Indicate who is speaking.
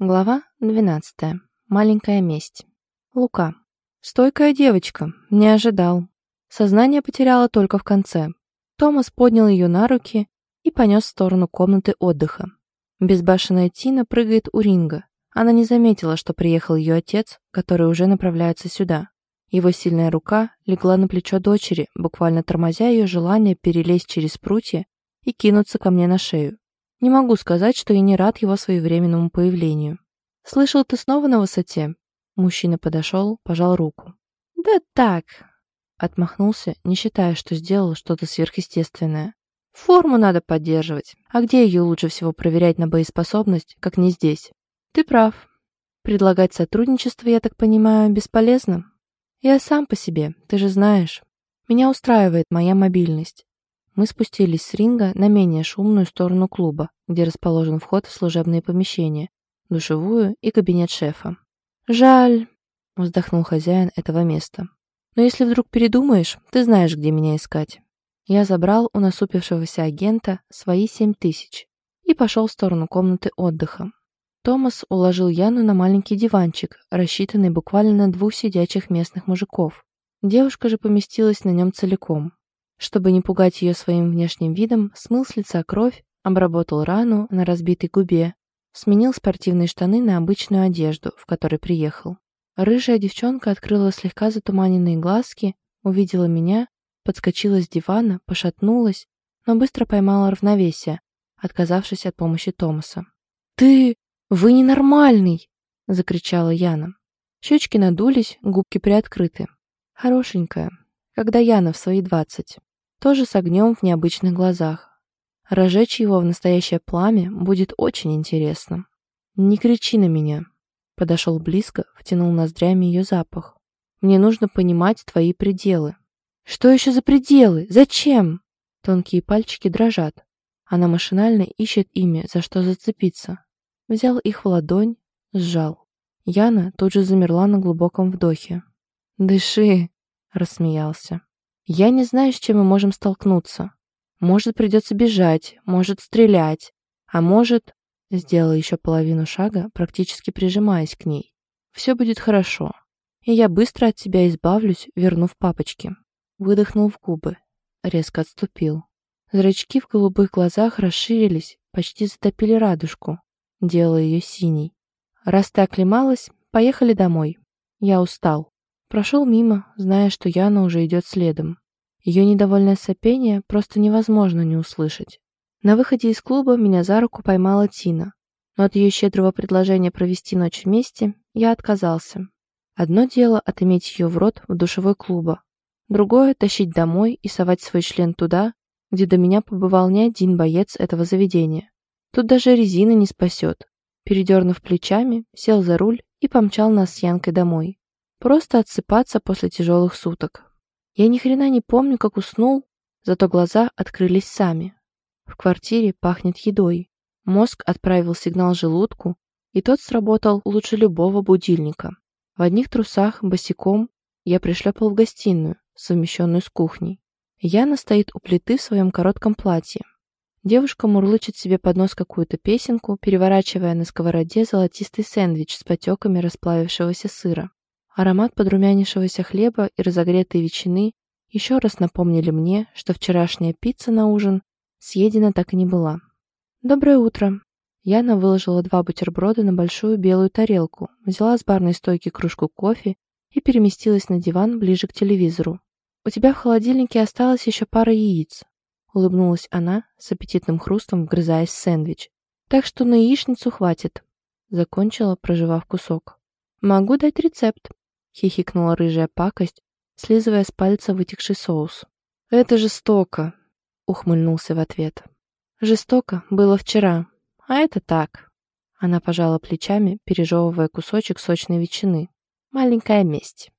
Speaker 1: Глава 12. Маленькая месть. Лука. Стойкая девочка. Не ожидал. Сознание потеряла только в конце. Томас поднял ее на руки и понес в сторону комнаты отдыха. Безбашенная Тина прыгает у ринга. Она не заметила, что приехал ее отец, который уже направляется сюда. Его сильная рука легла на плечо дочери, буквально тормозя ее желание перелезть через прутья и кинуться ко мне на шею. Не могу сказать, что я не рад его своевременному появлению. «Слышал, ты снова на высоте?» Мужчина подошел, пожал руку. «Да так!» Отмахнулся, не считая, что сделал что-то сверхъестественное. «Форму надо поддерживать. А где ее лучше всего проверять на боеспособность, как не здесь?» «Ты прав. Предлагать сотрудничество, я так понимаю, бесполезно?» «Я сам по себе, ты же знаешь. Меня устраивает моя мобильность. Мы спустились с ринга на менее шумную сторону клуба, где расположен вход в служебные помещения, душевую и кабинет шефа. «Жаль», — вздохнул хозяин этого места. «Но если вдруг передумаешь, ты знаешь, где меня искать». Я забрал у насупившегося агента свои семь тысяч и пошел в сторону комнаты отдыха. Томас уложил Яну на маленький диванчик, рассчитанный буквально на двух сидячих местных мужиков. Девушка же поместилась на нем целиком. Чтобы не пугать ее своим внешним видом, смыл с лица кровь, обработал рану на разбитой губе, сменил спортивные штаны на обычную одежду, в которой приехал. Рыжая девчонка открыла слегка затуманенные глазки, увидела меня, подскочила с дивана, пошатнулась, но быстро поймала равновесие, отказавшись от помощи Томаса. «Ты... вы ненормальный!» — закричала Яна. Щечки надулись, губки приоткрыты. Хорошенькая, когда Яна в свои двадцать тоже с огнем в необычных глазах. Разжечь его в настоящее пламя будет очень интересно. «Не кричи на меня», — подошел близко, втянул ноздрями ее запах. «Мне нужно понимать твои пределы». «Что еще за пределы? Зачем?» Тонкие пальчики дрожат. Она машинально ищет ими, за что зацепиться. Взял их в ладонь, сжал. Яна тут же замерла на глубоком вдохе. «Дыши!» — рассмеялся. Я не знаю, с чем мы можем столкнуться. Может, придется бежать, может, стрелять, а может... Сделала еще половину шага, практически прижимаясь к ней. Все будет хорошо. И я быстро от тебя избавлюсь, вернув папочки. Выдохнул в губы. Резко отступил. Зрачки в голубых глазах расширились, почти затопили радужку, делая ее синей. Раз ты оклемалась, поехали домой. Я устал. Прошел мимо, зная, что Яна уже идет следом. Ее недовольное сопение просто невозможно не услышать. На выходе из клуба меня за руку поймала Тина, но от ее щедрого предложения провести ночь вместе я отказался. Одно дело отыметь ее в рот в душевой клуба, другое — тащить домой и совать свой член туда, где до меня побывал не один боец этого заведения. Тут даже резина не спасет. Передернув плечами, сел за руль и помчал нас с Янкой домой. Просто отсыпаться после тяжелых суток. Я ни хрена не помню, как уснул, зато глаза открылись сами. В квартире пахнет едой. Мозг отправил сигнал желудку, и тот сработал лучше любого будильника. В одних трусах, босиком, я пришлепал в гостиную, совмещенную с кухней. Яна стоит у плиты в своем коротком платье. Девушка мурлычет себе под нос какую-то песенку, переворачивая на сковороде золотистый сэндвич с потеками расплавившегося сыра. Аромат подрумянившегося хлеба и разогретой ветчины еще раз напомнили мне, что вчерашняя пицца на ужин съедена так и не была. «Доброе утро!» Яна выложила два бутерброда на большую белую тарелку, взяла с барной стойки кружку кофе и переместилась на диван ближе к телевизору. «У тебя в холодильнике осталось еще пара яиц», — улыбнулась она, с аппетитным хрустом вгрызаясь в сэндвич. «Так что на яичницу хватит», — закончила, проживав кусок. «Могу дать рецепт», хихикнула рыжая пакость, слизывая с пальца вытекший соус. «Это жестоко», — ухмыльнулся в ответ. «Жестоко было вчера, а это так». Она пожала плечами, пережевывая кусочек сочной ветчины. «Маленькая месть».